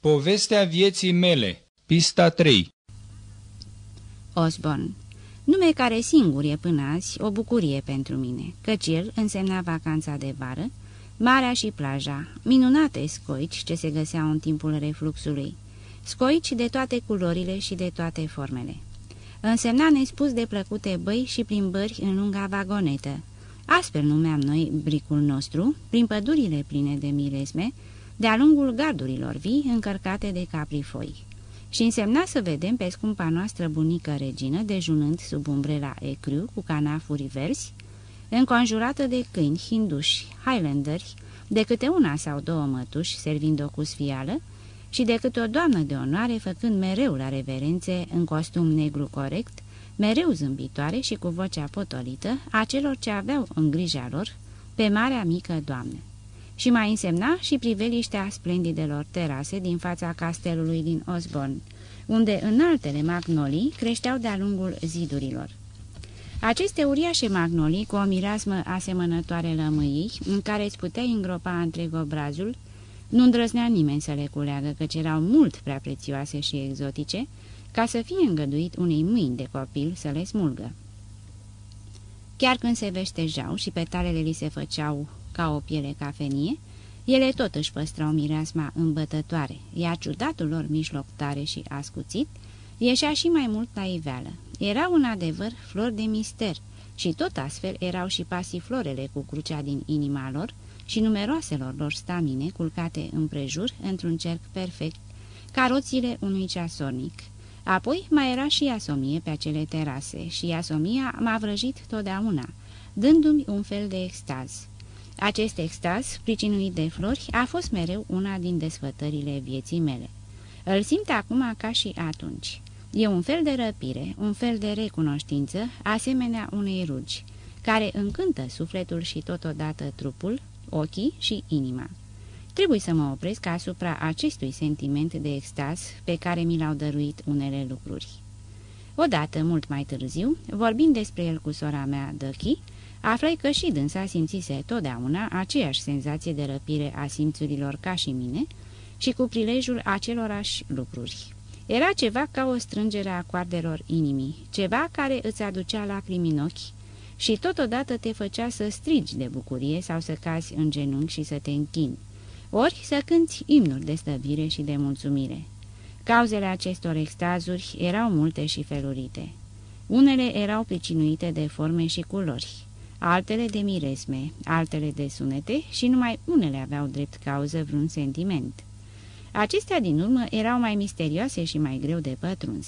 Povestea vieții mele Pista 3 Osborne Nume care singur e până azi o bucurie pentru mine, căci el însemna vacanța de vară, marea și plaja, minunate scoici ce se găseau în timpul refluxului, scoici de toate culorile și de toate formele. Însemna nespus de plăcute băi și plimbări în lunga vagonetă. Astfel numeam noi bricul nostru, prin pădurile pline de miresme, de-a lungul gardurilor vii încărcate de caprifoi. Și însemna să vedem pe scumpa noastră bunică regină dejunând sub umbrela ecriu cu canafuri verzi, înconjurată de câini hinduși, highlanderi, de câte una sau două mătuși servind-o cu sfială și de câte o doamnă de onoare făcând mereu la reverențe în costum negru corect, mereu zâmbitoare și cu vocea potolită a celor ce aveau în grija lor pe marea mică doamnă și mai însemna și priveliștea splendidelor terase din fața castelului din Osborne, unde înaltele magnolii creșteau de-a lungul zidurilor. Aceste uriașe magnolii, cu o mireasmă asemănătoare lămâii, în care îți puteai îngropa întreg obrazul, nu îndrăznea nimeni să le culeagă, căci erau mult prea prețioase și exotice, ca să fie îngăduit unei mâini de copil să le smulgă. Chiar când se veștejau și petalele li se făceau ca o piele cafenie, ele tot își păstrau mireasma îmbătătoare, iar ciudatul lor mijloc tare și ascuțit ieșea și mai mult la iveală. Era un adevăr flori de mister și tot astfel erau și pasiflorele cu crucea din inima lor și numeroaselor lor stamine culcate împrejur într-un cerc perfect, ca roțile unui ceasornic. Apoi mai era și asomie pe acele terase și asomia m-a vrăjit totdeauna, dându-mi un fel de extaz. Acest extaz, pricinuit de flori, a fost mereu una din desfătările vieții mele. Îl simt acum ca și atunci. E un fel de răpire, un fel de recunoștință, asemenea unei rugi, care încântă sufletul și totodată trupul, ochii și inima. Trebuie să mă opresc asupra acestui sentiment de extaz pe care mi l-au dăruit unele lucruri. Odată, mult mai târziu, vorbind despre el cu sora mea, Dăchi, aflai că și dânsa simțise totdeauna aceeași senzație de răpire a simțurilor ca și mine și cu prilejul acelorași lucruri. Era ceva ca o strângere a coardelor inimii, ceva care îți aducea lacrimi în ochi și totodată te făcea să strigi de bucurie sau să cazi în genunchi și să te închini, ori să cânti imnuri de stăvire și de mulțumire. Cauzele acestor extazuri erau multe și felurite. Unele erau pricinuite de forme și culori, altele de miresme, altele de sunete și numai unele aveau drept cauză vreun sentiment. Acestea din urmă erau mai misterioase și mai greu de pătruns.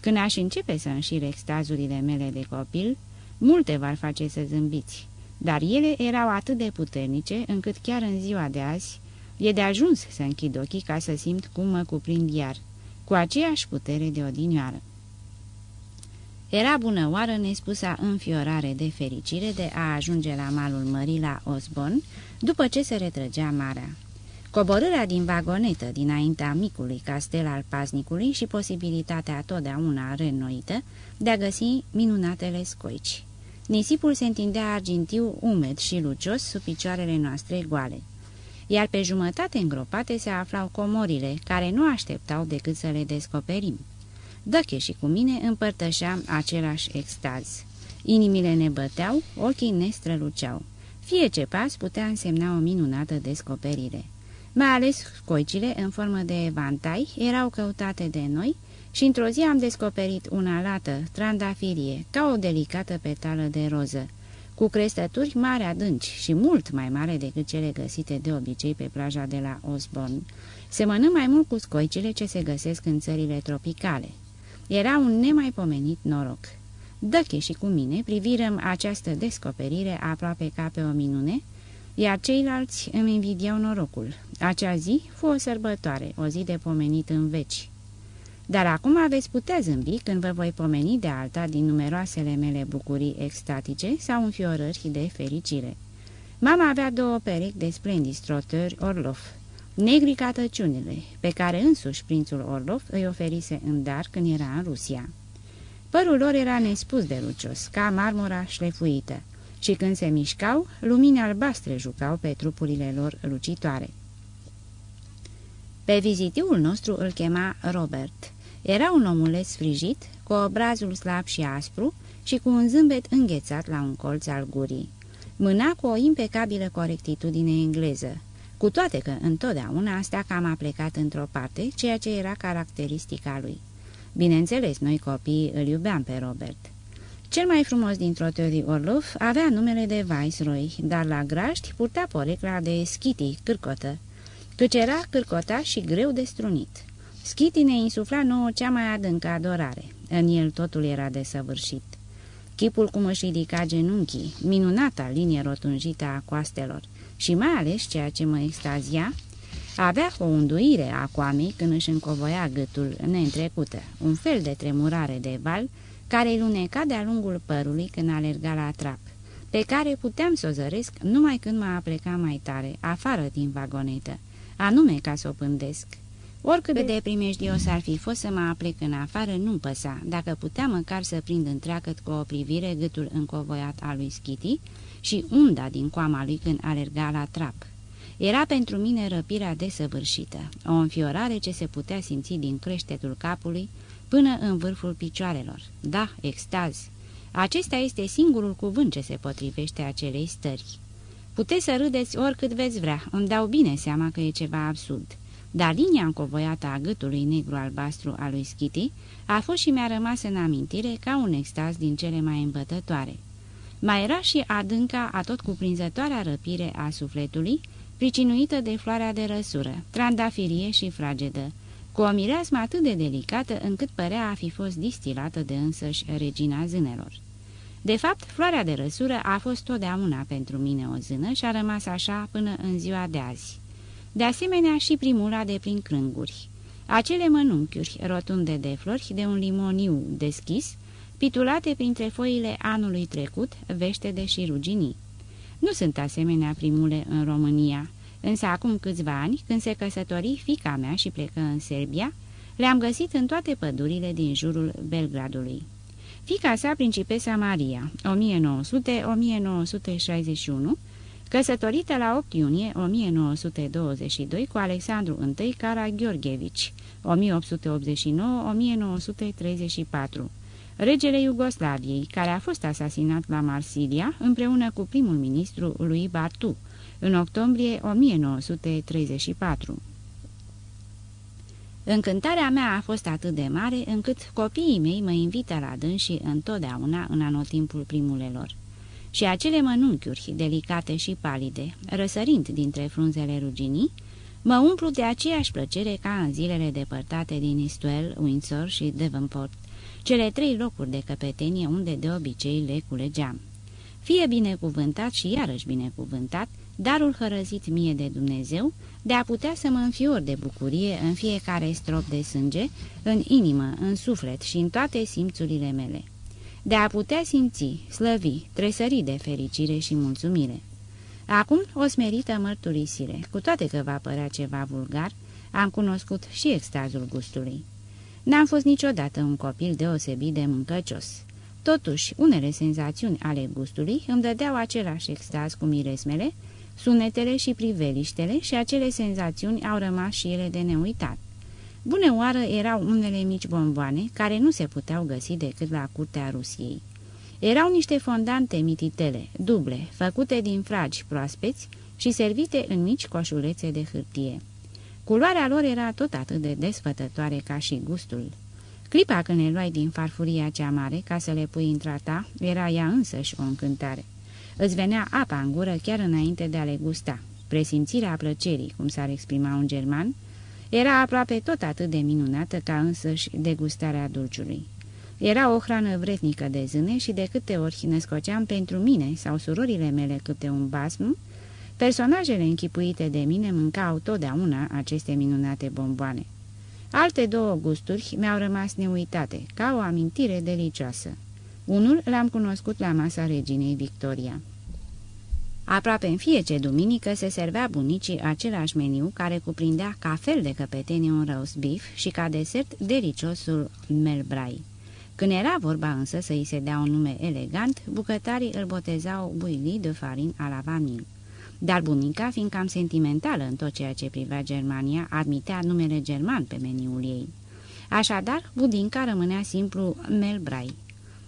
Când aș începe să înșir extazurile mele de copil, multe v-ar face să zâmbiți, dar ele erau atât de puternice încât chiar în ziua de azi e de ajuns să închid ochii ca să simt cum mă cuprind iar, cu aceeași putere de odinioară. Era bună oară nespusa înfiorare de fericire de a ajunge la malul mării la Osborne, după ce se retrăgea marea. Coborârea din vagonetă dinaintea micului castel al paznicului și posibilitatea totdeauna reînnoită de a găsi minunatele scoici. Nisipul se întindea argintiu, umed și lucios sub picioarele noastre goale, iar pe jumătate îngropate se aflau comorile, care nu așteptau decât să le descoperim. Dăche și cu mine împărtășeam același extaz. Inimile ne băteau, ochii ne străluceau. Fie ce pas putea însemna o minunată descoperire. Mai ales coicile în formă de evantai erau căutate de noi și într-o zi am descoperit una lată, trandafirie, ca o delicată petală de roză, cu crestături mari adânci și mult mai mare decât cele găsite de obicei pe plaja de la Osborne. Semănă mai mult cu scoicile ce se găsesc în țările tropicale. Era un nemaipomenit noroc. Dăche și cu mine privirăm această descoperire aproape ca pe o minune, iar ceilalți îmi invidiau norocul. Acea zi fu o sărbătoare, o zi de pomenit în veci. Dar acum aveți putea zâmbi când vă voi pomeni de alta din numeroasele mele bucurii extatice sau înfiorări de fericire. Mama avea două perechi de splendiți trotări Orlof, negri ca tăciunile, pe care însuși prințul Orlov îi oferise în dar când era în Rusia. Părul lor era nespus de lucios, ca marmura șlefuită, și când se mișcau, lumini albastre jucau pe trupurile lor lucitoare. Pe vizitiul nostru îl chema Robert. Era un omuleț sfrijit, cu obrazul slab și aspru și cu un zâmbet înghețat la un colț al gurii. Mâna cu o impecabilă corectitudine engleză, cu toate că întotdeauna asta cam a plecat într-o parte, ceea ce era caracteristica lui. Bineînțeles, noi copiii îl iubeam pe Robert. Cel mai frumos din troteurii Orlov avea numele de Viceroy, dar la graști purta porecla de Schiti, cârcotă, căci era cârcota și greu de strunit. Schiti ne insufla nouă cea mai adâncă adorare. În el totul era desăvârșit. Chipul cum își ridica genunchii, minunata linie rotunjită a coastelor și mai ales ceea ce mă extazia, avea o unduire a coamei când își încovoia gâtul neîntrecută, un fel de tremurare de val care îi luneca de-a lungul părului când alerga la trap, pe care puteam să o zăresc numai când mă apleca mai tare, afară din vagonetă, anume ca să o pândesc. Oricât de primejdios ar fi fost să mă aplec în afară, nu-mi păsa, dacă puteam măcar să prind întreagăt cu o privire gâtul încovoiat al lui Schiti și unda din coama lui când alerga la trap. Era pentru mine răpirea desăvârșită, o înfiorare ce se putea simți din creștetul capului până în vârful picioarelor. Da, extaz. Acesta este singurul cuvânt ce se potrivește acelei stări. Puteți să râdeți oricât veți vrea, îmi dau bine seama că e ceva absurd. Dar linia încovoiată a gâtului negru-albastru al lui Schiti a fost și mi-a rămas în amintire ca un extaz din cele mai îmbătătoare. Mai era și adânca a tot cuprinzătoarea răpire a sufletului, pricinuită de floarea de răsură, trandafirie și fragedă, cu o mireasmă atât de delicată încât părea a fi fost distilată de însăși regina zânelor. De fapt, floarea de răsură a fost totdeauna pentru mine o zână și a rămas așa până în ziua de azi. De asemenea și primula de prin crânguri. Acele mănunchiuri rotunde de flori de un limoniu deschis, pitulate printre foile anului trecut, vește și ruginii. Nu sunt asemenea primule în România, însă acum câțiva ani, când se căsători fica mea și plecă în Serbia, le-am găsit în toate pădurile din jurul Belgradului. Fica sa, principesa Maria, 1900-1961, căsătorită la 8 iunie 1922 cu Alexandru I Karagheorghevici, 1889-1934, regele Iugoslaviei, care a fost asasinat la Marsilia împreună cu primul ministru lui Bartu, în octombrie 1934. Încântarea mea a fost atât de mare încât copiii mei mă invită la dânsii întotdeauna în anotimpul primulelor. Și acele mănunchiuri delicate și palide, răsărind dintre frunzele ruginii, mă umplu de aceeași plăcere ca în zilele depărtate din Istuel, Windsor și Devonport, cele trei locuri de căpetenie unde de obicei le culegeam. Fie binecuvântat și iarăși binecuvântat, darul hărăzit mie de Dumnezeu, de a putea să mă înfior de bucurie în fiecare strop de sânge, în inimă, în suflet și în toate simțurile mele. De a putea simți, slăvi, tresări de fericire și mulțumire. Acum o smerită mărturisire, cu toate că va părea ceva vulgar, am cunoscut și extazul gustului. N-am fost niciodată un copil deosebit de mâncăcios. Totuși, unele senzațiuni ale gustului îmi dădeau același extaz cu miresmele, sunetele și priveliștele și acele senzațiuni au rămas și ele de neuitat. Bună oară erau unele mici bomboane care nu se puteau găsi decât la curtea Rusiei. Erau niște fondante mititele, duble, făcute din fragi proaspeți și servite în mici coșulețe de hârtie. Culoarea lor era tot atât de desfătătoare ca și gustul. Clipa când le luai din farfuria cea mare ca să le pui într ta, era ea însăși o încântare. Îți venea apa în gură chiar înainte de a le gusta. Presimțirea plăcerii, cum s-ar exprima un german, era aproape tot atât de minunată ca însăși degustarea dulciului. Era o hrană vretnică de zâne și de câte ori născoceam pentru mine sau surorile mele câte un basm, personajele închipuite de mine mâncau totdeauna aceste minunate bomboane. Alte două gusturi mi-au rămas neuitate, ca o amintire delicioasă. Unul l-am cunoscut la masa reginei Victoria. Aproape în fiecare duminică se servea bunicii același meniu care cuprindea ca fel de căpetenie un roast beef și ca desert deliciosul melbrai. Când era vorba însă să îi se dea un nume elegant, bucătarii îl botezau buili de farin a la vanil. Dar bunica, fiind cam sentimentală în tot ceea ce privea Germania, admitea numele german pe meniul ei. Așadar, budinca rămânea simplu melbrai.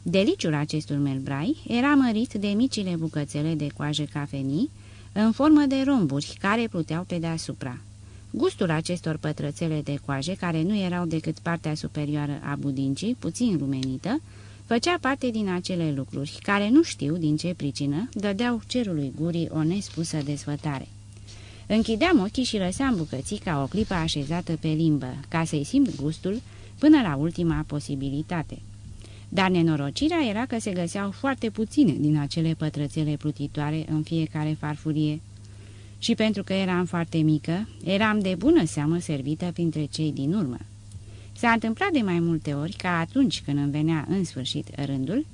Deliciul acestor melbrai era mărit de micile bucățele de coajă cafenii, în formă de romburi care pluteau pe deasupra. Gustul acestor pătrățele de coaje, care nu erau decât partea superioară a budincii, puțin rumenită, făcea parte din acele lucruri, care nu știu din ce pricină dădeau cerului gurii o nespusă desfătare. Închideam ochii și lăseam bucății ca o clipă așezată pe limbă, ca să-i simt gustul până la ultima posibilitate. Dar nenorocirea era că se găseau foarte puține din acele pătrățele plutitoare în fiecare farfurie. Și pentru că eram foarte mică, eram de bună seamă servită printre cei din urmă. S-a întâmplat de mai multe ori ca atunci când îmi venea în sfârșit rândul,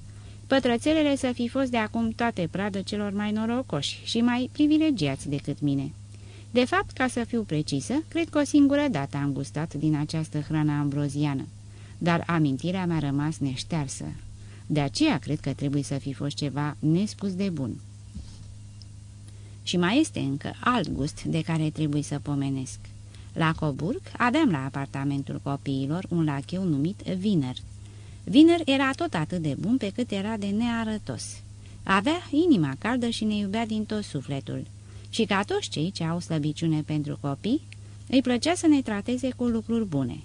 pătrățelele să fi fost de acum toate pradă celor mai norocoși și mai privilegiați decât mine. De fapt, ca să fiu precisă, cred că o singură dată am gustat din această hrană ambroziană, dar amintirea mi-a rămas neștearsă. De aceea cred că trebuie să fi fost ceva nespus de bun. Și mai este încă alt gust de care trebuie să pomenesc. La Coburg aveam la apartamentul copiilor un lacheu numit Viner. Viner era tot atât de bun pe cât era de nearătos. Avea inima caldă și ne iubea din tot sufletul. Și ca toți cei ce au slăbiciune pentru copii, îi plăcea să ne trateze cu lucruri bune.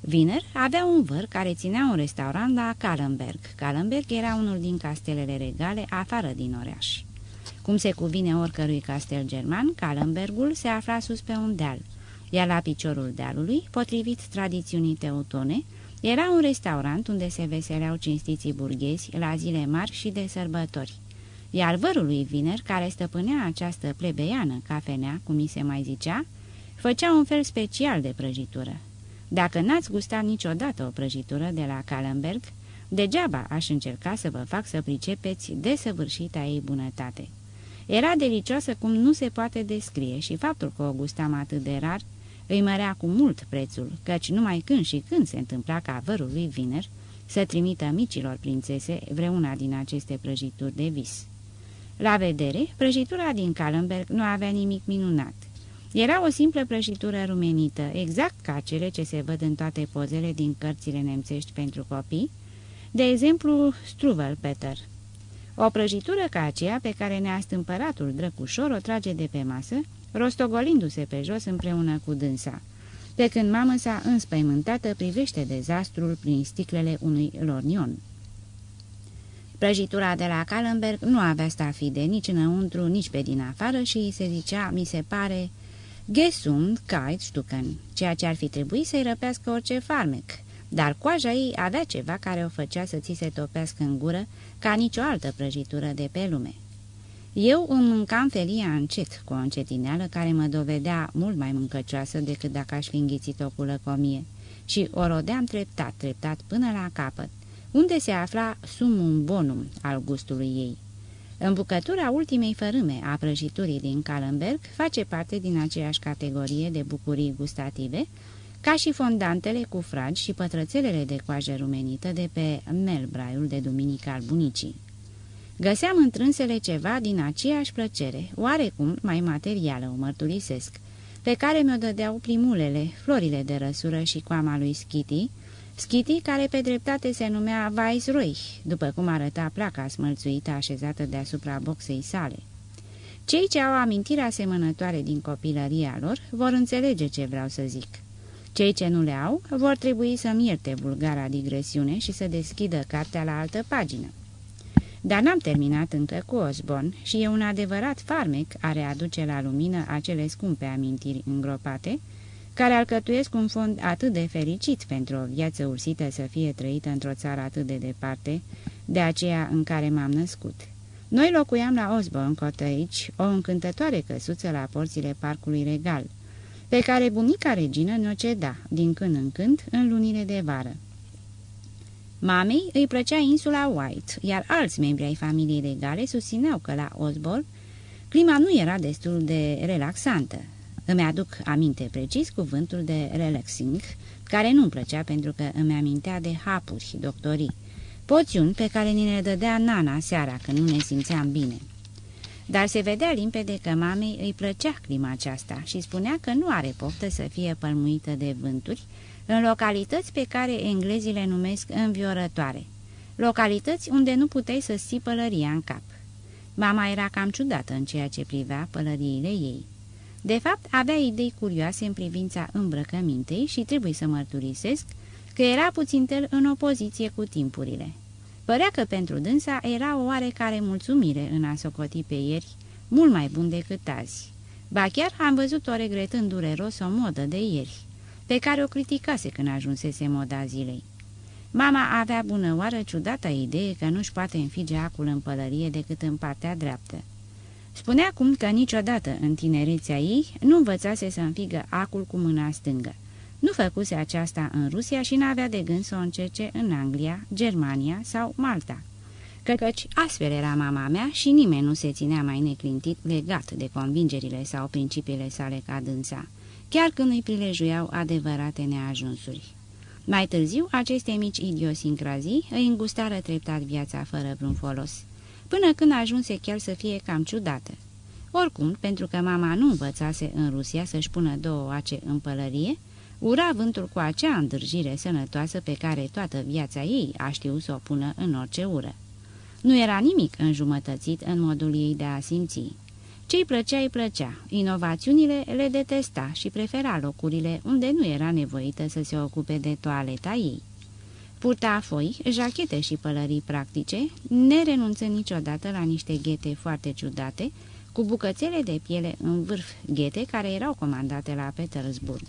Viner avea un văr care ținea un restaurant la Kallenberg. Kallenberg era unul din castelele regale afară din oraș. Cum se cuvine oricărui castel german, Kallenbergul se afla sus pe un deal – iar la piciorul dealului, potrivit tradițiunii teutone, era un restaurant unde se veseleau cinstiții burghezi la zile mari și de sărbători. Iar vărul lui Viner, care stăpânea această plebeiană cafenea, cum mi se mai zicea, făcea un fel special de prăjitură. Dacă n-ați gustat niciodată o prăjitură de la Kallenberg, degeaba aș încerca să vă fac să pricepeți desăvârșita ei bunătate. Era delicioasă cum nu se poate descrie și faptul că o gustam atât de rar îi mărea cu mult prețul, căci numai când și când se întâmpla ca vărul lui Viner să trimită micilor prințese vreuna din aceste prăjituri de vis. La vedere, prăjitura din Kallenberg nu avea nimic minunat. Era o simplă prăjitură rumenită, exact ca cele ce se văd în toate pozele din cărțile nemțești pentru copii, de exemplu Struvelpeter. O prăjitură ca aceea pe care neastâmpăratul drăcușor o trage de pe masă, rostogolindu-se pe jos împreună cu dânsa, pe când mamă sa înspăimântată privește dezastrul prin sticlele unui lornion. Prăjitura de la Kallenberg nu avea stafide nici înăuntru, nici pe din afară și se zicea, mi se pare, gesund kite stucken, ceea ce ar fi trebuit să-i răpească orice farmec, dar coaja ei avea ceva care o făcea să ți se topească în gură ca nicio altă prăjitură de pe lume. Eu îmi mâncam felia încet, cu o încetineală care mă dovedea mult mai mâncăcioasă decât dacă aș fi înghițit-o cu lăcomie, și o rodeam treptat, treptat până la capăt, unde se afla sumum bonum al gustului ei. Îmbucătura ultimei fărâme a prăjiturii din Kallenberg face parte din aceeași categorie de bucurii gustative, ca și fondantele cu fragi și pătrățelele de coajă rumenită de pe melbraiul de duminică al bunicii. Găseam întrânsele ceva din aceeași plăcere, oarecum mai materială, o mărturisesc, pe care mi-o dădeau primulele, florile de răsură și coama lui Schiti, Schiti care pe dreptate se numea Viceroy, după cum arăta placa smălțuită așezată deasupra boxei sale. Cei ce au amintiri asemănătoare din copilăria lor vor înțelege ce vreau să zic. Cei ce nu le au vor trebui să-mi ierte vulgara digresiune și să deschidă cartea la altă pagină. Dar n-am terminat încă cu Osborn și e un adevărat farmec a readuce la lumină acele scumpe amintiri îngropate, care alcătuiesc un fond atât de fericit pentru o viață ursită să fie trăită într-o țară atât de departe, de aceea în care m-am născut. Noi locuiam la Osborne Cottage, o încântătoare căsuță la porțile parcului regal, pe care bunica regină ne-o ceda, din când în când, în lunile de vară. Mamei îi plăcea insula White, iar alți membri ai familiei regale susțineau că la Osborne clima nu era destul de relaxantă. Îmi aduc aminte precis cuvântul de relaxing, care nu-mi plăcea pentru că îmi amintea de hapuri și doctorii, poțiuni pe care ni le dădea nana seara când nu ne simțeam bine. dar se vedea limpede că mamei îi plăcea clima aceasta și spunea că nu are poftă să fie pălmuită de vânturi în localități pe care englezii le numesc înviorătoare, localități unde nu puteai să ții pălăria în cap. Mama era cam ciudată în ceea ce privea pălăriile ei. De fapt, avea idei curioase în privința îmbrăcămintei și trebuie să mărturisesc că era puțin tel în opoziție cu timpurile. Părea că pentru dânsa era o oarecare mulțumire în a socoti pe ieri, mult mai bun decât azi. Ba chiar am văzut-o regretând dureros o modă de ieri, pe care o criticase când ajunsese moda zilei. Mama avea bună oară ciudată idee că nu-și poate înfige acul în pălărie decât în partea dreaptă. Spunea cum că niciodată în tinerețea ei nu învățase să înfigă acul cu mâna stângă. Nu făcuse aceasta în Rusia și n-avea de gând să o încerce în Anglia, Germania sau Malta. Căci astfel era mama mea și nimeni nu se ținea mai neclintit legat de convingerile sau principiile sale ca dânsa, chiar când îi prilejuiau adevărate neajunsuri. Mai târziu, aceste mici idiosincrazii îi îngustară treptat viața fără vreun folos, până când ajunse chiar să fie cam ciudată. Oricum, pentru că mama nu învățase în Rusia să-și pună două ace în pălărie, ura vântul cu acea îndârjire sănătoasă pe care toată viața ei a știut să o pună în orice ură. Nu era nimic înjumătățit în modul ei de a simți. Ce-i plăcea, îi plăcea. Inovațiunile le detesta și prefera locurile unde nu era nevoită să se ocupe de toaleta ei. Purta foi, jachete și pălării practice, nerenunțând niciodată la niște ghete foarte ciudate, cu bucățele de piele în vârf ghete care erau comandate la Petersburg.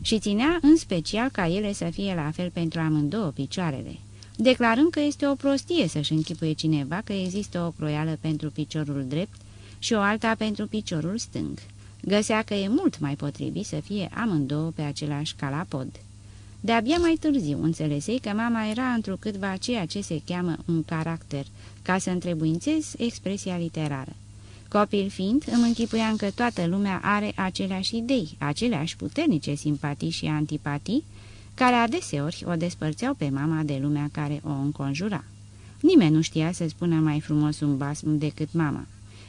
Și ținea în special ca ele să fie la fel pentru amândouă picioarele, declarând că este o prostie să-și închipuie cineva că există o croială pentru piciorul drept și o alta pentru piciorul stâng. Găsea că e mult mai potrivit să fie amândouă pe același calapod. De-abia mai târziu înțelesei că mama era întrucâtva ceea ce se cheamă un caracter, ca să întrebuințez expresia literară. Copil fiind, îmi închipuiam că toată lumea are aceleași idei, aceleași puternice simpatii și antipatii, care adeseori o despărțeau pe mama de lumea care o înconjura. Nimeni nu știa să spună mai frumos un basm decât mama.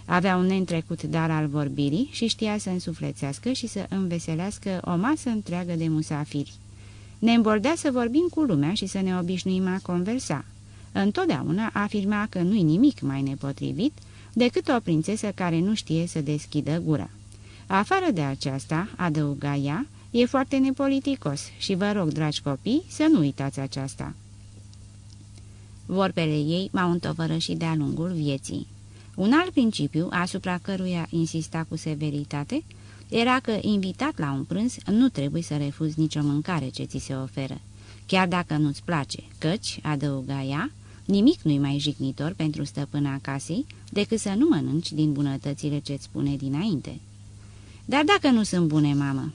Avea un neîntrecut dar al vorbirii și știa să însuflețească și să înveselească o masă întreagă de musafiri. Ne îmbordea să vorbim cu lumea și să ne obișnuim a conversa. Întotdeauna afirma că nu-i nimic mai nepotrivit decât o prințesă care nu știe să deschidă gura. Afară de aceasta, adăuga ea, e foarte nepoliticos și vă rog, dragi copii, să nu uitați aceasta. Vorbele ei m-au întovărășit de-a lungul vieții. Un alt principiu, asupra căruia insista cu severitate, era că, invitat la un prânz, nu trebuie să refuzi nicio mâncare ce ți se oferă, chiar dacă nu-ți place, căci, adăuga ea, nimic nu-i mai jignitor pentru stăpâna casei decât să nu mănânci din bunătățile ce-ți spune dinainte. Dar dacă nu sunt bune, mamă,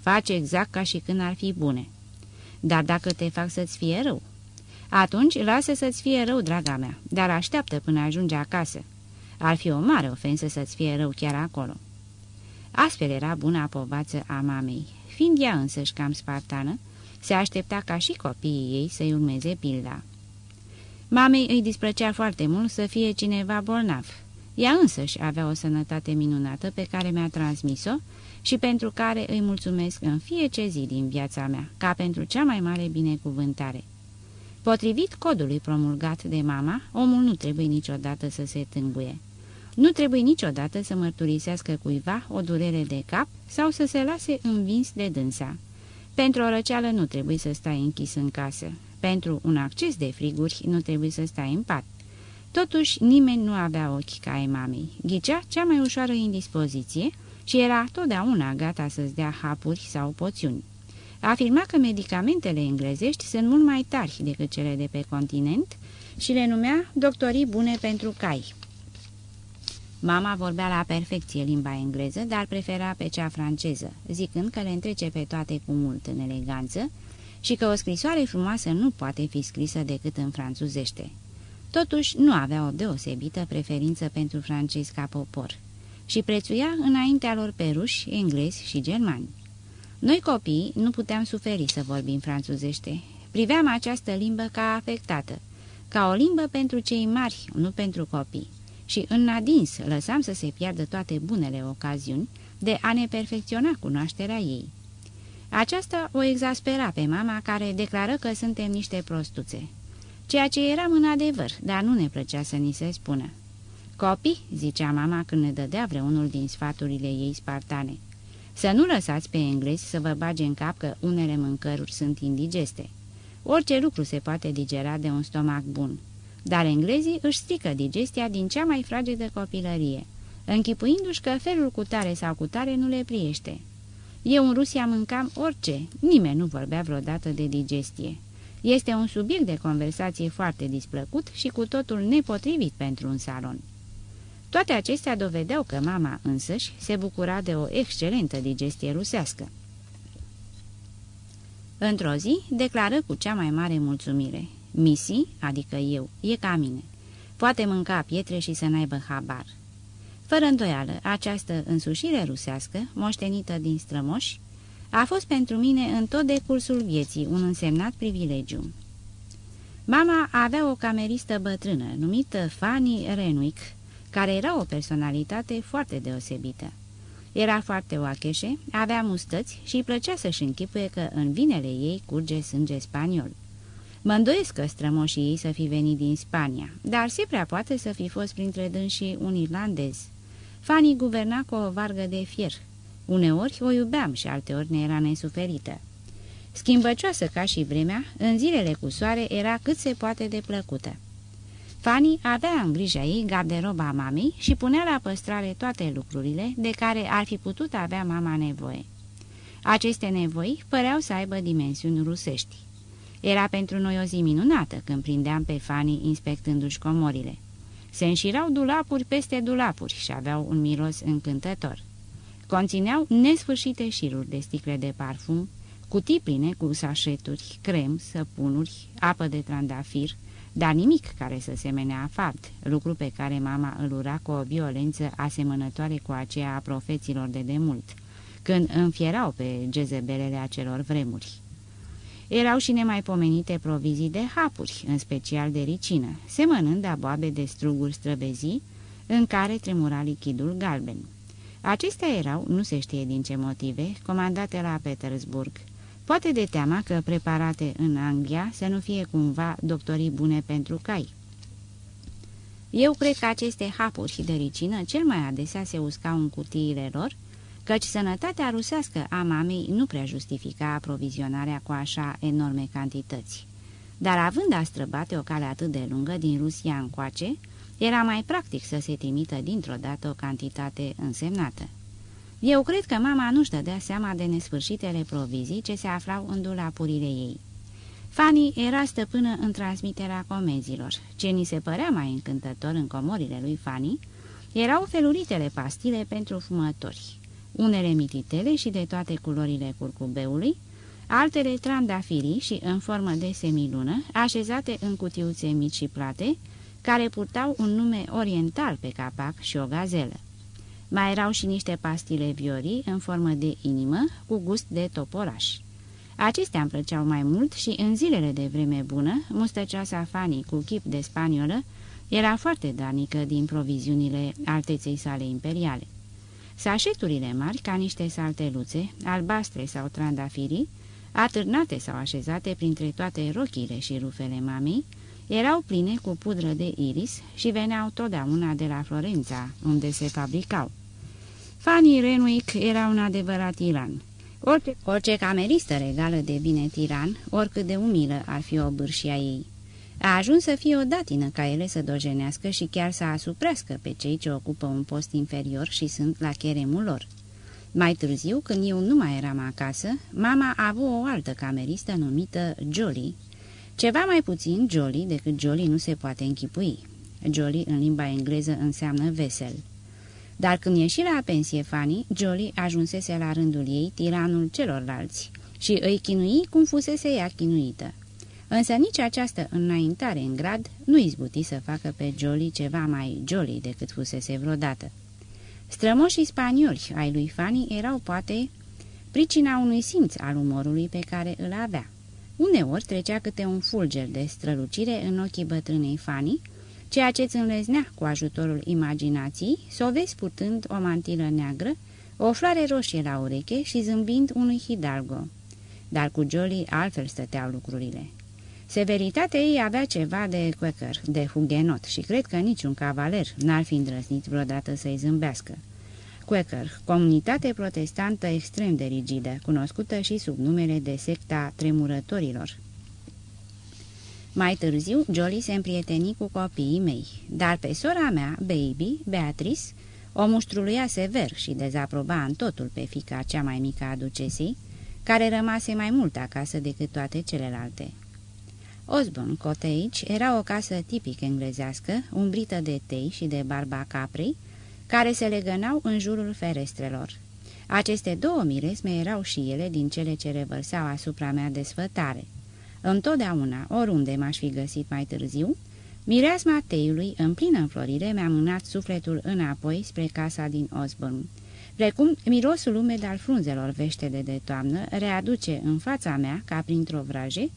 faci exact ca și când ar fi bune. Dar dacă te fac să-ți fie rău, atunci lasă să-ți fie rău, draga mea, dar așteaptă până ajunge acasă. Ar fi o mare ofensă să-ți fie rău chiar acolo. Astfel era buna povață a mamei. Fiind ea însăși cam spartană, se aștepta ca și copiii ei să-i urmeze pilda. Mamei îi displăcea foarte mult să fie cineva bolnav. Ea însăși avea o sănătate minunată pe care mi-a transmis-o și pentru care îi mulțumesc în fiecare zi din viața mea, ca pentru cea mai mare binecuvântare. Potrivit codului promulgat de mama, omul nu trebuie niciodată să se tânguie. Nu trebuie niciodată să mărturisească cuiva o durere de cap sau să se lase învins de dânsa. Pentru o răceală nu trebuie să stai închis în casă. Pentru un acces de friguri nu trebuie să stai în pat. Totuși, nimeni nu avea ochi ca ai mamei. Ghicea cea mai ușoară indispoziție și era totdeauna gata să-ți dea hapuri sau poțiuni. Afirma că medicamentele englezești sunt mult mai tari decât cele de pe continent și le numea doctorii bune pentru cai. Mama vorbea la perfecție limba engleză, dar prefera pe cea franceză, zicând că le întrece pe toate cu mult în eleganță și că o scrisoare frumoasă nu poate fi scrisă decât în franțuzește. Totuși, nu avea o deosebită preferință pentru francez ca popor și prețuia înaintea lor pe ruși, englezi și germani. Noi copii nu puteam suferi să vorbim franțuzește. Priveam această limbă ca afectată, ca o limbă pentru cei mari, nu pentru copii și în adins lăsam să se piardă toate bunele ocaziuni de a ne perfecționa cunoașterea ei. Aceasta o exaspera pe mama care declară că suntem niște prostuțe, ceea ce eram în adevăr, dar nu ne plăcea să ni se spună. Copii, zicea mama când ne dădea vreunul din sfaturile ei spartane, să nu lăsați pe englezi să vă bage în cap că unele mâncăruri sunt indigeste. Orice lucru se poate digera de un stomac bun, dar englezii își strică digestia din cea mai fragedă copilărie, închipuindu-și că felul cu tare sau cu tare nu le priește. Eu în Rusia mâncam orice, nimeni nu vorbea vreodată de digestie. Este un subiect de conversație foarte displăcut și cu totul nepotrivit pentru un salon. Toate acestea dovedeau că mama însăși se bucura de o excelentă digestie rusească. Într-o zi, declară cu cea mai mare mulțumire. Misi, adică eu, e ca mine. Poate mânca pietre și să n-aibă habar. Fără îndoială, această însușire rusească, moștenită din strămoși, a fost pentru mine în tot decursul vieții un însemnat privilegiu. Mama avea o cameristă bătrână, numită Fanny Renwick, care era o personalitate foarte deosebită. Era foarte oacheșe, avea mustăți și îi plăcea să-și închipuie că în vinele ei curge sânge spaniol. Mă îndoiesc că strămoșii ei să fi venit din Spania, dar se prea poate să fi fost printre dânsii un irlandez. Fanny guverna cu o vargă de fier. Uneori o iubeam și alteori ne era nesuferită. Schimbăcioasă ca și vremea, în zilele cu soare era cât se poate de plăcută. Fanny avea în grija ei garderoba mamei și punea la păstrare toate lucrurile de care ar fi putut avea mama nevoie. Aceste nevoi păreau să aibă dimensiuni rusești. Era pentru noi o zi minunată când prindeam pe Fanny inspectându-și comorile. Se înșirau dulapuri peste dulapuri și aveau un miros încântător. Conțineau nesfârșite șiruri de sticle de parfum, cutii pline cu sașeturi, crem, săpunuri, apă de trandafir, dar nimic care să semenea fapt, lucru pe care mama îl ura cu o violență asemănătoare cu aceea a profeților de demult, când înfierau pe gezebelele acelor vremuri. Erau și nemaipomenite provizii de hapuri, în special de ricină, semănând aboabe de struguri străvezii, în care tremura lichidul galben. Acestea erau, nu se știe din ce motive, comandate la Petersburg, poate de teama că preparate în Anglia să nu fie cumva doctorii bune pentru cai. Eu cred că aceste hapuri de ricină cel mai adesea se uscau în cutiile lor, căci sănătatea rusească a mamei nu prea justifica aprovizionarea cu așa enorme cantități. Dar având a străbate o cale atât de lungă din Rusia încoace, era mai practic să se trimită dintr-o dată o cantitate însemnată. Eu cred că mama nu-și dădea seama de nesfârșitele provizii ce se aflau în dulapurile ei. Fanny era stăpână în transmiterea comenzilor. Ce ni se părea mai încântător în comorile lui Fanny erau feluritele pastile pentru fumători unele mititele și de toate culorile curcubeului, altele trandafirii și în formă de semilună, așezate în cutiuțe mici și plate, care purtau un nume oriental pe capac și o gazelă. Mai erau și niște pastile viorii în formă de inimă, cu gust de toporaș. Acestea îmi plăceau mai mult și în zilele de vreme bună, mustăcioasa Fanny cu chip de spaniolă era foarte danică din proviziunile alteței sale imperiale. Sașeturile mari, ca niște salteluțe, albastre sau trandafirii, atârnate sau așezate printre toate rochile și rufele mamei, erau pline cu pudră de iris și veneau totdeauna de la Florența, unde se fabricau. Fanny Renwick era un adevărat tiran. Orice, orice cameristă regală de bine tiran, oricât de umilă ar fi o bârșia ei. A ajuns să fie o datină ca ele să dojenească și chiar să asuprească pe cei ce ocupă un post inferior și sunt la cheremul lor. Mai târziu, când eu nu mai eram acasă, mama a avut o altă cameristă numită Jolie, ceva mai puțin Jolie decât Jolie nu se poate închipui. Jolie în limba engleză înseamnă vesel. Dar când ieși la pensie Fanny, Jolie ajunsese la rândul ei tiranul celorlalți și îi chinui cum fusese ea chinuită. Însă nici această înaintare în grad nu izbuti să facă pe Jolie ceva mai Jolie decât fusese vreodată. Strămoșii spanioli ai lui Fanny erau poate pricina unui simț al umorului pe care îl avea. Uneori trecea câte un fulger de strălucire în ochii bătrânei Fanny, ceea ce îți înleznea cu ajutorul imaginației, să o vezi purtând o mantilă neagră, o floare roșie la ureche și zâmbind unui hidalgo. Dar cu Jolly altfel stăteau lucrurile. Severitatea ei avea ceva de quaker, de hugenot și cred că niciun cavaler n-ar fi îndrăznit vreodată să-i zâmbească. Quaker, comunitate protestantă extrem de rigidă, cunoscută și sub numele de secta tremurătorilor. Mai târziu, Jolly se împrieteni cu copiii mei, dar pe sora mea, Baby, Beatrice, o muștruluia sever și dezaproba în totul pe fica cea mai mică a ducesei, care rămase mai mult acasă decât toate celelalte. Osborne Cottage era o casă tipic englezească, umbrită de tei și de barba caprei, care se legănau în jurul ferestrelor. Aceste două miresme erau și ele din cele ce revărsau asupra mea desfătare. Întotdeauna, oriunde m-aș fi găsit mai târziu, mireasma teiului, în plină înflorire, mi-a mânat sufletul înapoi spre casa din Osborne. Precum mirosul umed al frunzelor veștede de toamnă readuce în fața mea, ca printr-o vraje,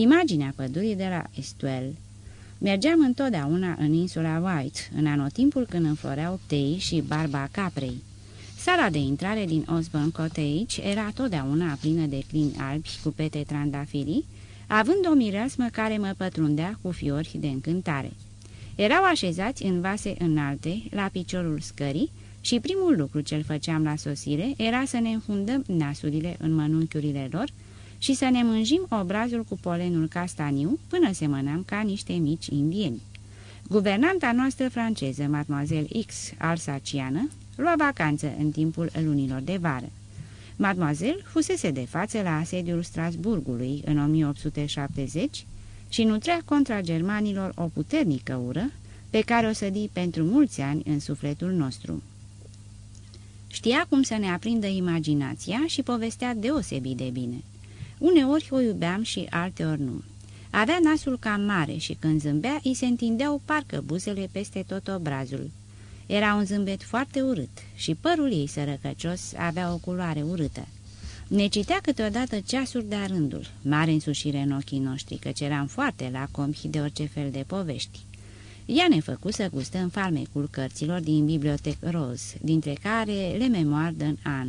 imaginea pădurii de la Estuel. Mergeam întotdeauna în insula White, în anotimpul când înfloreau tei și barba caprei. Sala de intrare din Osborne Cottage era totdeauna plină de clini albi cu pete trandafirii, având o mireasmă care mă pătrundea cu fiori de încântare. Erau așezați în vase înalte, la piciorul scării, și primul lucru ce-l făceam la sosire era să ne înfundăm nasurile în mănunchiurile lor și să ne mânjim obrazul cu polenul castaniu până semănam ca niște mici indieni. Guvernanta noastră franceză, Mademoiselle X, alsaciană, lua vacanță în timpul lunilor de vară. Mademoiselle fusese de față la asediul Strasburgului în 1870 și nutrea contra germanilor o puternică ură pe care o sădi pentru mulți ani în sufletul nostru. Știa cum să ne aprindă imaginația și povestea deosebit de bine. Uneori o iubeam și alteori nu. Avea nasul cam mare și când zâmbea, îi se întindeau parcă buzele peste tot obrazul. Era un zâmbet foarte urât și părul ei sărăcăcios avea o culoare urâtă. Ne citea câteodată ceasuri de-a rândul, mare însușire în ochii noștri, căci eram foarte lacombi de orice fel de povești. Ea ne făcu să gustăm farmecul cărților din Bibliotec Rose, dintre care Le Memoire d'un An.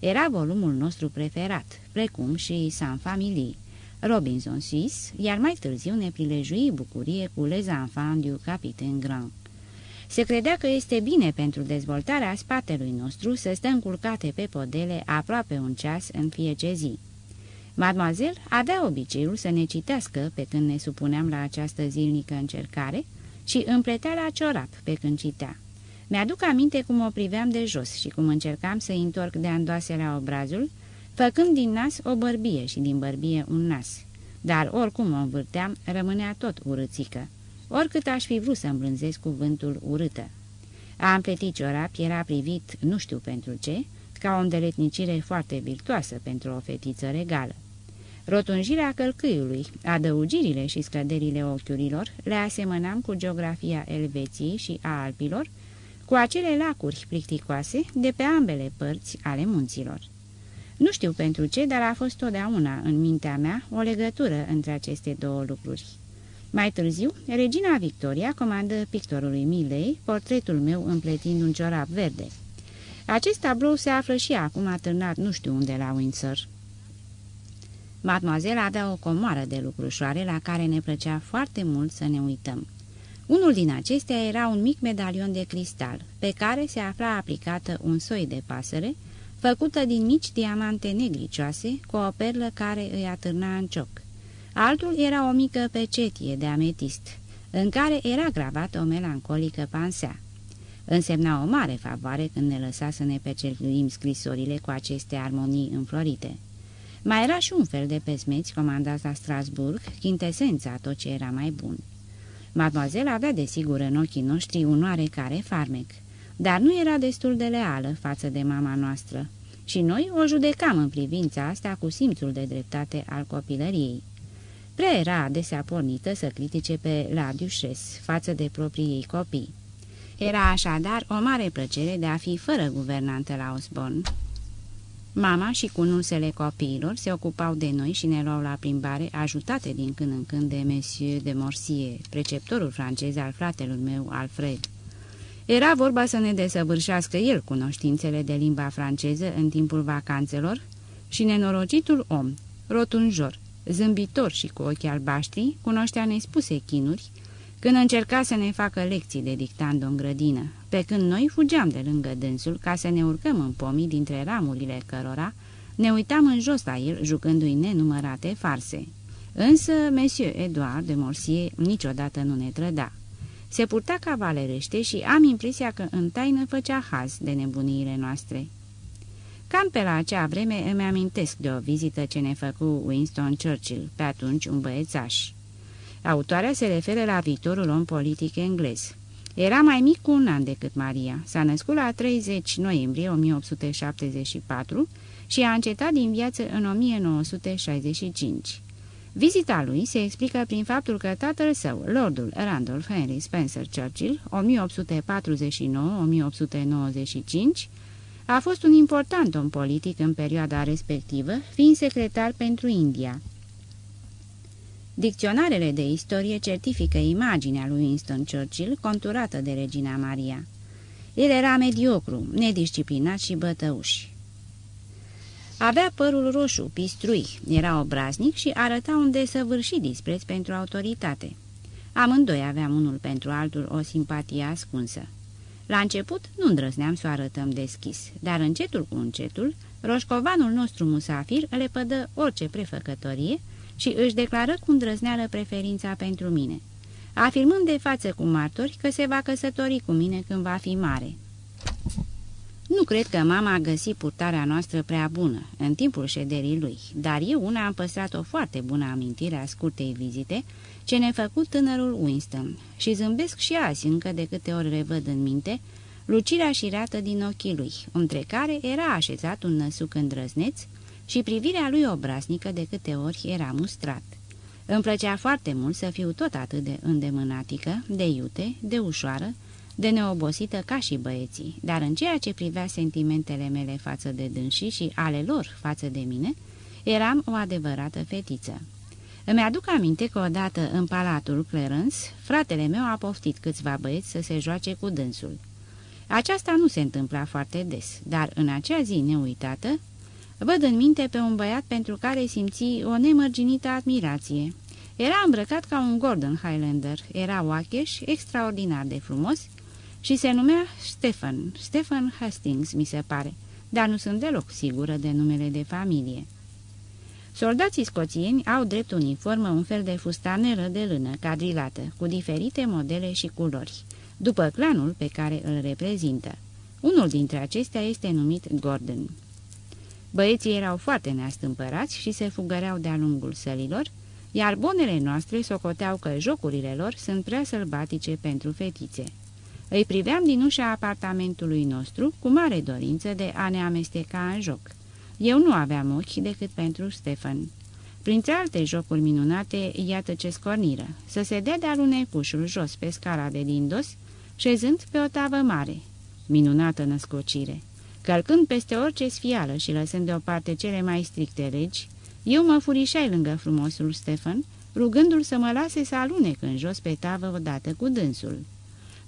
Era volumul nostru preferat, precum și San Familie, Robinson Suisse, iar mai târziu ne prilejui bucurie cu Les Enfants du Capitaine Grand. Se credea că este bine pentru dezvoltarea spatelui nostru să stăm culcate pe podele aproape un ceas în fiecare zi. Mademoiselle avea obiceiul să ne citească pe când ne supuneam la această zilnică încercare și împletea la ciorap pe când citea. Mi-aduc aminte cum o priveam de jos și cum încercam să întorc de andoase la obrazul, făcând din nas o bărbie și din bărbie un nas. Dar oricum o învârteam, rămânea tot urâțică oricât aș fi vrut să îmblânzesc cuvântul urâtă. A împletit ciorap era privit, nu știu pentru ce, ca o îndeletnicire foarte virtuoasă pentru o fetiță regală. Rotunjirea călcâiului, adăugirile și scăderile ochiurilor le asemănam cu geografia Elveției și a Alpilor, cu acele lacuri plicticoase de pe ambele părți ale munților. Nu știu pentru ce, dar a fost totdeauna în mintea mea o legătură între aceste două lucruri. Mai târziu, regina Victoria comandă pictorului Milei portretul meu împletind un ciorap verde. Acest tablou se află și acum atârnat nu știu unde la Windsor. Mademoiselle avea o comoară de lucrușoare la care ne plăcea foarte mult să ne uităm. Unul din acestea era un mic medalion de cristal, pe care se afla aplicată un soi de pasăre, făcută din mici diamante negricioase, cu o perlă care îi atârna în cioc. Altul era o mică pecetie de ametist, în care era gravată o melancolică pansea. Însemna o mare favoare când ne lăsa să ne pecerluim scrisorile cu aceste armonii înflorite. Mai era și un fel de pesmeți comandați la Strasburg, chintesența tot ce era mai bun. Mademoiselle avea desigur în ochii noștri un oarecare farmec, dar nu era destul de leală față de mama noastră și noi o judecam în privința asta cu simțul de dreptate al copilăriei. Prea era adesea pornită să critique pe la Duchesse față de proprii ei copii. Era așadar o mare plăcere de a fi fără guvernantă la Osborne. Mama și cunusele copiilor se ocupau de noi și ne luau la plimbare, ajutate din când în când de Monsieur de Morsier, preceptorul francez al fratelui meu, Alfred. Era vorba să ne desăvârșească el cunoștințele de limba franceză în timpul vacanțelor și nenorocitul om, rotunjor, zâmbitor și cu ochii albaștri, cunoștea nespuse chinuri, când încerca să ne facă lecții de dictando în grădină, pe când noi fugeam de lângă dânsul ca să ne urcăm în pomii dintre ramurile cărora, ne uitam în jos la el jucându-i nenumărate farse. Însă, Monsieur Edouard de Morsier niciodată nu ne trăda. Se purta cavalerește și am impresia că în taină făcea haz de nebuniile noastre. Cam pe la acea vreme îmi amintesc de o vizită ce ne făcu Winston Churchill, pe atunci un băiețaș. Autoarea se referă la viitorul om politic englez. Era mai mic cu un an decât Maria. S-a născut la 30 noiembrie 1874 și a încetat din viață în 1965. Vizita lui se explică prin faptul că tatăl său, Lordul Randolph Henry Spencer Churchill, 1849-1895, a fost un important om politic în perioada respectivă, fiind secretar pentru India. Dicționarele de istorie certifică imaginea lui Winston Churchill conturată de Regina Maria. El era mediocru, nedisciplinat și bătăuș. Avea părul roșu, pistrui, era obraznic și arăta un desăvârșit dispreț pentru autoritate. Amândoi aveam unul pentru altul o simpatie ascunsă. La început nu îndrăzneam să o arătăm deschis, dar încetul cu încetul, roșcovanul nostru musafir le pădă orice prefăcătorie și își declară cu îndrăzneală preferința pentru mine, afirmând de față cu martori că se va căsători cu mine când va fi mare. Nu cred că mama a găsit purtarea noastră prea bună în timpul șederii lui, dar eu una am păstrat o foarte bună amintire a scurtei vizite ce ne făcut tânărul Winston și zâmbesc și azi încă de câte ori revăd în minte lucirea șireată din ochii lui, între care era așezat un năsuc îndrăzneț și privirea lui obraznică de câte ori era mustrat. Îmi plăcea foarte mult să fiu tot atât de îndemânatică, de iute, de ușoară, de neobosită ca și băieții, dar în ceea ce privea sentimentele mele față de dânsii și ale lor față de mine, eram o adevărată fetiță. Îmi aduc aminte că odată în palatul Clarence, fratele meu a poftit câțiva băieți să se joace cu dânsul. Aceasta nu se întâmpla foarte des, dar în acea zi neuitată, văd în minte pe un băiat pentru care simți o nemărginită admirație. Era îmbrăcat ca un Gordon Highlander, era oacheș, extraordinar de frumos și se numea Stephen, Stephen Hastings, mi se pare, dar nu sunt deloc sigură de numele de familie. Soldații scoțieni au drept uniformă un fel de fustanelă de lână cadrilată, cu diferite modele și culori, după clanul pe care îl reprezintă. Unul dintre acestea este numit Gordon. Băieții erau foarte neastâmpărați și se fugăreau de-a lungul sălilor, iar bonele noastre socoteau că jocurile lor sunt prea sălbatice pentru fetițe. Îi priveam din ușa apartamentului nostru cu mare dorință de a ne amesteca în joc. Eu nu aveam ochi decât pentru Stefan. Printre alte jocuri minunate, iată ce scorniră, să se dea de-a lunecușul jos pe scara de dindos, șezând pe o tavă mare. Minunată născocire! Călcând peste orice sfială și lăsând deoparte cele mai stricte legi, eu mă furișai lângă frumosul Stefan, rugându-l să mă lase să alunec în jos pe tavă odată cu dânsul.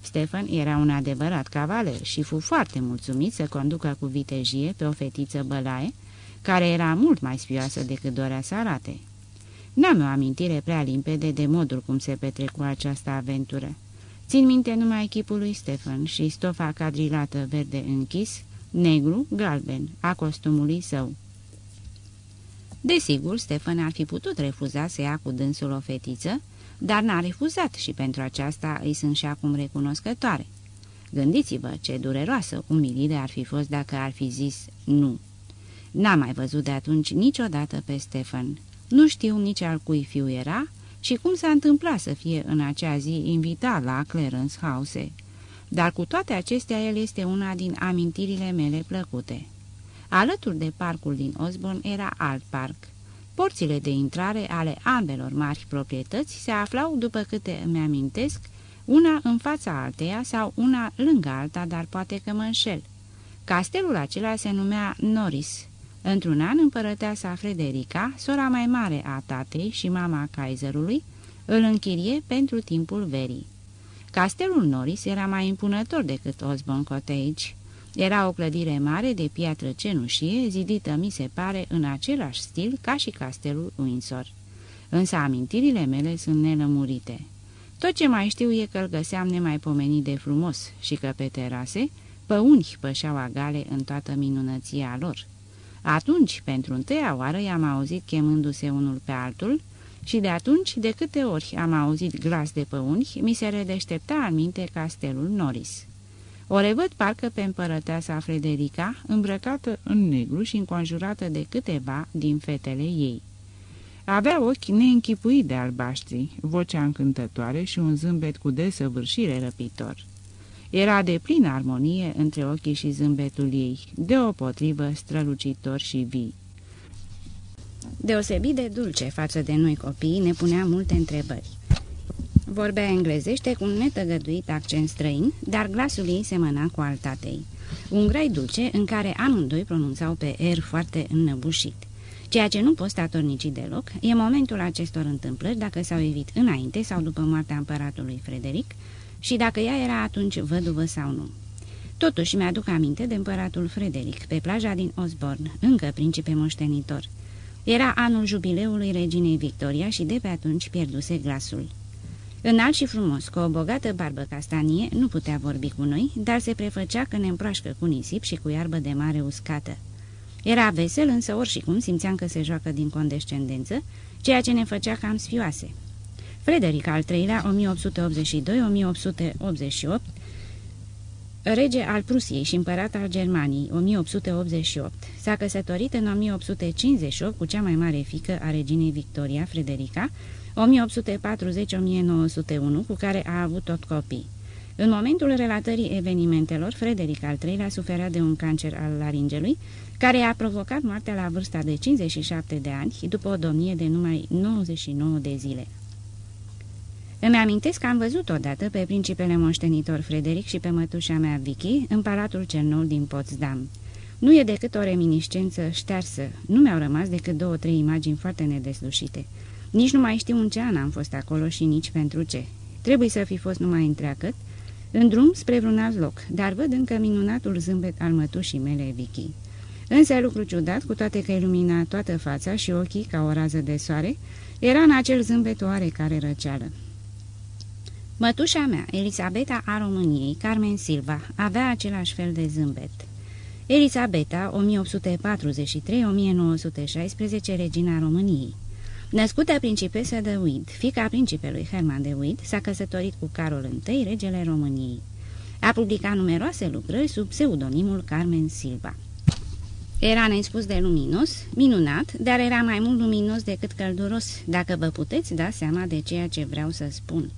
Stefan era un adevărat cavaler și fu foarte mulțumit să conducă cu vitejie pe o fetiță bălaie, care era mult mai spioasă decât dorea să arate. N-am o amintire prea limpede de modul cum se petrecu această aventură. Țin minte numai echipul lui Stefan și stofa cadrilată verde închis, negru, galben, a costumului său. Desigur, Stefan ar fi putut refuza să ia cu dânsul o fetiță, dar n-a refuzat și pentru aceasta îi sunt și acum recunoscătoare. Gândiți-vă ce dureroasă umilire ar fi fost dacă ar fi zis nu. N-am mai văzut de atunci niciodată pe Stefan. Nu știu nici al cui fiu era și cum s-a întâmplat să fie în acea zi invitat la Clarence House. Dar cu toate acestea, el este una din amintirile mele plăcute. Alături de parcul din Osborne era alt parc. Porțile de intrare ale ambelor mari proprietăți se aflau, după câte îmi amintesc, una în fața alteia sau una lângă alta, dar poate că mă înșel. Castelul acela se numea Norris, Într-un an, împărăteasa Frederica, sora mai mare a tatei și mama Kaiserului, îl închirie pentru timpul verii. Castelul Norris era mai impunător decât Osborne Cottage. Era o clădire mare de piatră cenușie, zidită, mi se pare, în același stil ca și castelul Windsor. Însă amintirile mele sunt nelămurite. Tot ce mai știu e că îl găseam nemaipomenit de frumos și că pe terase păuni pășeau agale în toată minunăția lor. Atunci, pentru întâia oară, i-am auzit chemându-se unul pe altul și de atunci, de câte ori am auzit glas de păuni, mi se redeștepta în minte castelul Norris. O revăd parcă pe împărăteasa Frederica, îmbrăcată în negru și înconjurată de câteva din fetele ei. Avea ochi neînchipuit de albaștri, vocea încântătoare și un zâmbet cu desăvârșire răpitor. Era de plină armonie între ochii și zâmbetul ei, deopotrivă strălucitor și vii. Deosebit de dulce față de noi copii, ne punea multe întrebări. Vorbea englezește cu un netăgăduit accent străin, dar glasul ei semăna cu al tatei. Un grai dulce în care amândoi pronunțau pe R foarte înnăbușit. Ceea ce nu pot statornici deloc e momentul acestor întâmplări dacă s-au evit înainte sau după moartea împăratului Frederic și dacă ea era atunci văduvă sau nu. Totuși mi-aduc aminte de împăratul Frederic, pe plaja din Osborne, încă principe moștenitor. Era anul jubileului reginei Victoria și de pe atunci pierduse glasul. Înalt și frumos, cu o bogată barbă castanie, nu putea vorbi cu noi, dar se prefăcea că ne împroașcă cu nisip și cu iarbă de mare uscată. Era vesel, însă ori și cum simțeam că se joacă din condescendență, ceea ce ne făcea cam sfioase. Frederic al III-lea, 1882-1888, rege al Prusiei și împărat al Germaniei, 1888. S-a căsătorit în 1858 cu cea mai mare fică a reginei Victoria, Frederica, 1840-1901, cu care a avut tot copii. În momentul relatării evenimentelor, Frederic al III-lea suferea de un cancer al laringelui, care a provocat moartea la vârsta de 57 de ani, după o domnie de numai 99 de zile. Îmi amintesc că am văzut odată pe principele moștenitor Frederic și pe mătușa mea Vicky în Palatul Cernol din Potsdam. Nu e decât o reminiscență ștearsă, nu mi-au rămas decât două-trei imagini foarte nedeslușite. Nici nu mai știu în ce an am fost acolo și nici pentru ce. Trebuie să fi fost numai întreagăt, în drum spre vreun alt loc, dar văd încă minunatul zâmbet al mătușii mele Vicky. Însă lucru ciudat, cu toate că ilumina toată fața și ochii ca o rază de soare, era în acel zâmbet oarecare răceală. Mătușa mea, Elisabeta a României, Carmen Silva, avea același fel de zâmbet. Elisabeta, 1843-1916, regina României. Născută principesă de Uid, fica principelui Herman de Uid, s-a căsătorit cu Carol I, regele României. A publicat numeroase lucrări sub pseudonimul Carmen Silva. Era nespus de luminos, minunat, dar era mai mult luminos decât călduros, dacă vă puteți da seama de ceea ce vreau să spun.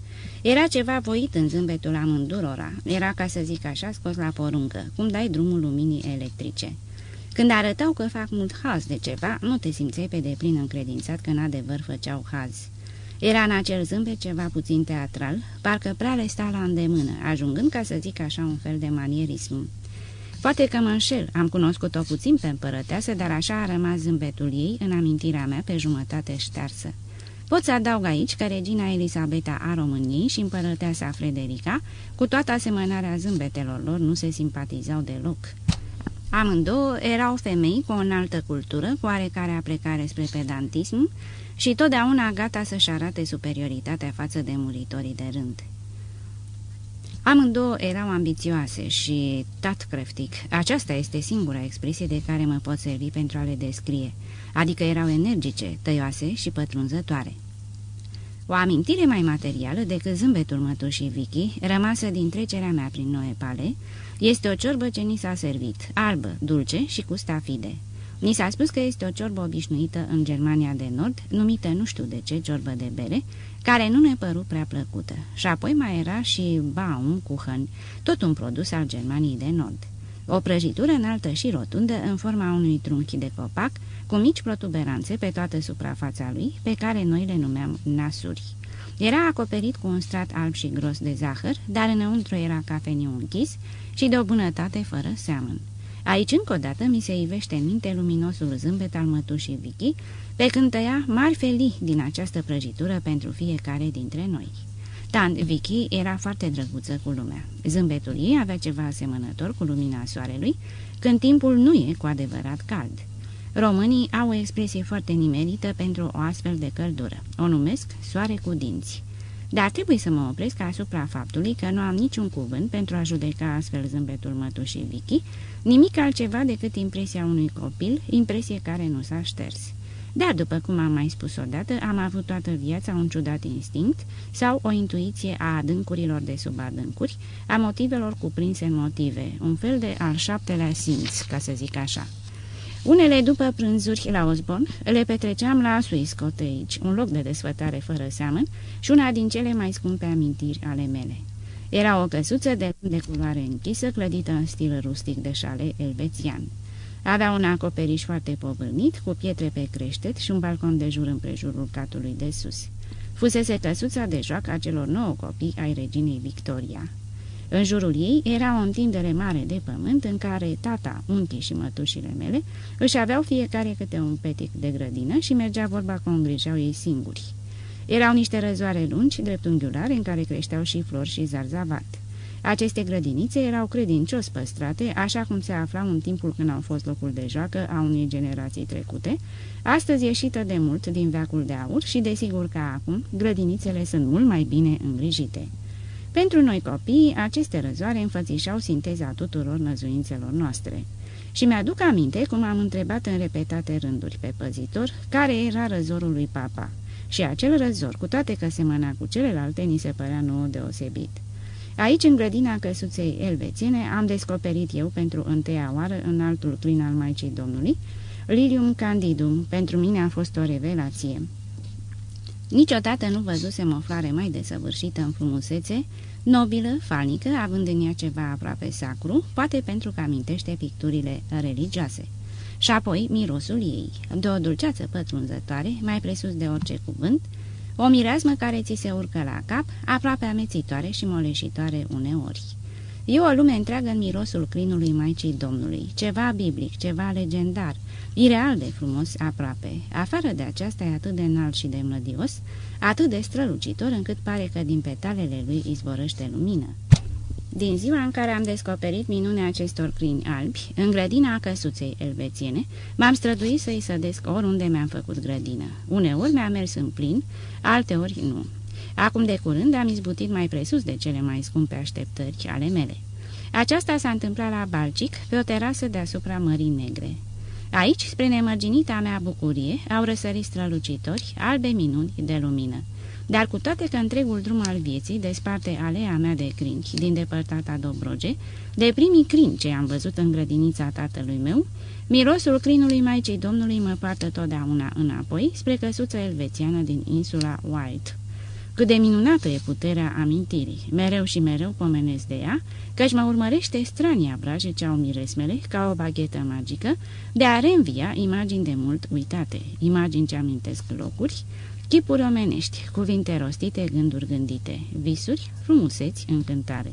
Era ceva voit în zâmbetul amândurora, era, ca să zic așa, scos la poruncă, cum dai drumul luminii electrice. Când arătau că fac mult haz de ceva, nu te simțeai pe deplin încredințat că în adevăr făceau haz. Era în acel zâmbet ceva puțin teatral, parcă prea le sta la îndemână, ajungând, ca să zic așa, un fel de manierism. Poate că mă înșel, am cunoscut-o puțin pe împărăteasă, dar așa a rămas zâmbetul ei în amintirea mea pe jumătate ștearsă. Pot să adaug aici că regina Elisabeta a României și împărăteasa Frederica, cu toată asemănarea zâmbetelor lor, nu se simpatizau deloc. Amândouă erau femei cu o înaltă cultură, cu oarecare aplecare spre pedantism și totdeauna gata să-și arate superioritatea față de muritorii de rând. Amândouă erau ambițioase și tatcrăftic. Aceasta este singura expresie de care mă pot servi pentru a le descrie, adică erau energice, tăioase și pătrunzătoare. O amintire mai materială decât zâmbetul mătușii Vicky, rămasă din trecerea mea prin Noe Pale, este o ciorbă ce ni s-a servit, albă, dulce și cu stafide. Ni s-a spus că este o ciorbă obișnuită în Germania de Nord, numită nu știu de ce ciorbă de bere, care nu ne păru prea plăcută. Și apoi mai era și Baumkuchen, tot un produs al Germaniei de Nord. O prăjitură înaltă și rotundă în forma unui trunchi de copac, cu mici protuberanțe pe toată suprafața lui, pe care noi le numeam nasuri. Era acoperit cu un strat alb și gros de zahăr, dar înăuntru era cafeniu închis și de o bunătate fără seamăn. Aici, încă o dată, mi se ivește în minte luminosul zâmbet al mătușii Vicky, pe când tăia mari felii din această prăjitură pentru fiecare dintre noi. Tant Vicky era foarte drăguță cu lumea. Zâmbetul ei avea ceva asemănător cu lumina soarelui, când timpul nu e cu adevărat cald. Românii au o expresie foarte nimerită pentru o astfel de căldură. O numesc soare cu dinți. Dar trebuie să mă opresc asupra faptului că nu am niciun cuvânt pentru a judeca astfel zâmbetul mătușii Vicky, nimic altceva decât impresia unui copil, impresie care nu s-a șters. Dar, după cum am mai spus odată, am avut toată viața un ciudat instinct sau o intuiție a adâncurilor de sub adâncuri, a motivelor cuprinse în motive, un fel de al șaptelea simț, ca să zic așa. Unele după prânzuri la Osborn le petreceam la Swiss Cottage, un loc de desfătare fără seamăn și una din cele mai scumpe amintiri ale mele. Era o căsuță de, de culoare închisă, clădită în stil rustic de șale elvețian. Avea un acoperiș foarte povârnit, cu pietre pe creștet și un balcon de jur împrejurul catului de sus. Fusese căsuța de joacă a celor nouă copii ai reginei Victoria. În jurul ei era o întindere mare de pământ în care tata, unchii și mătușile mele își aveau fiecare câte un petic de grădină și mergea vorba cum îngrijeau ei singuri. Erau niște răzoare lungi, dreptunghiulare, în care creșteau și flori și zarzavat. Aceste grădinițe erau credincios păstrate, așa cum se aflau în timpul când au fost locul de joacă a unei generații trecute, astăzi ieșită de mult din veacul de aur și desigur că acum grădinițele sunt mult mai bine îngrijite. Pentru noi copii, aceste răzoare înfățișau sinteza tuturor năzuințelor noastre. Și mi-aduc aminte cum am întrebat în repetate rânduri pe păzitor care era răzorul lui papa. Și acel răzor, cu toate că semăna cu celelalte, ni se părea nouă deosebit. Aici, în grădina căsuței elvețiene, am descoperit eu pentru întâia oară în altul clin al Maicii Domnului, Lilium Candidum, pentru mine a fost o revelație. Niciodată nu văzusem o floare mai desăvârșită în frumusețe, nobilă, falnică, având în ea ceva aproape sacru, poate pentru că amintește picturile religioase. Și apoi mirosul ei, de o dulceață pătrunzătoare, mai presus de orice cuvânt, o mireasmă care ți se urcă la cap, aproape amețitoare și moleșitoare uneori. E o lume întreagă în mirosul crinului Maicii Domnului, ceva biblic, ceva legendar, ireal de frumos aproape. Afară de aceasta e atât de înalt și de mlădios, atât de strălucitor încât pare că din petalele lui izvorăște lumină. Din ziua în care am descoperit minunea acestor crini albi, în grădina căsuței elvețiene, m-am străduit să-i sădesc oriunde mi-am făcut grădină. Uneori mi-a mers în plin, alteori nu. Acum de curând am izbutit mai presus de cele mai scumpe așteptări ale mele. Aceasta s-a întâmplat la Balcic, pe o terasă deasupra Mării Negre. Aici, spre nemărginita mea bucurie, au răsărit strălucitori, albe minuni de lumină. Dar cu toate că întregul drum al vieții desparte alea mea de crinchi din depărtata Dobroge, de primii crini ce am văzut în grădinița tatălui meu, mirosul crinului Maicii Domnului mă poartă totdeauna înapoi spre căsuța elvețiană din insula White. Cât de minunată e puterea amintirii, mereu și mereu pomenesc de ea, căci mă urmărește strania braje ce au miresmele, ca o baghetă magică, de a reînvia imagini de mult uitate, imagini ce amintesc locuri, chipuri omenești, cuvinte rostite, gânduri gândite, visuri, frumuseți, încântare.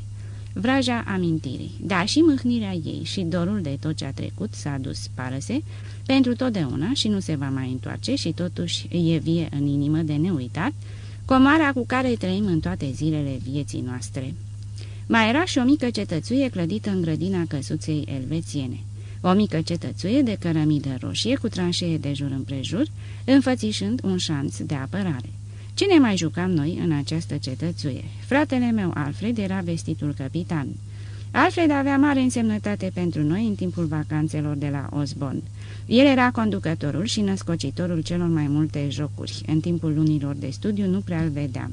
Vraja amintirii, da și mâhnirea ei și dorul de tot ce a trecut s-a dus, parăse, pentru totdeauna și nu se va mai întoarce și totuși e vie în inimă de neuitat, comara cu care trăim în toate zilele vieții noastre. Mai era și o mică cetățuie clădită în grădina căsuței elvețiene. O mică cetățuie de cărămidă roșie cu tranșee de jur împrejur, înfățișând un șanț de apărare. Cine mai jucam noi în această cetățuie? Fratele meu, Alfred, era vestitul capitan. Alfred avea mare însemnătate pentru noi în timpul vacanțelor de la Osbond. El era conducătorul și născocitorul celor mai multe jocuri. În timpul lunilor de studiu nu prea îl vedeam.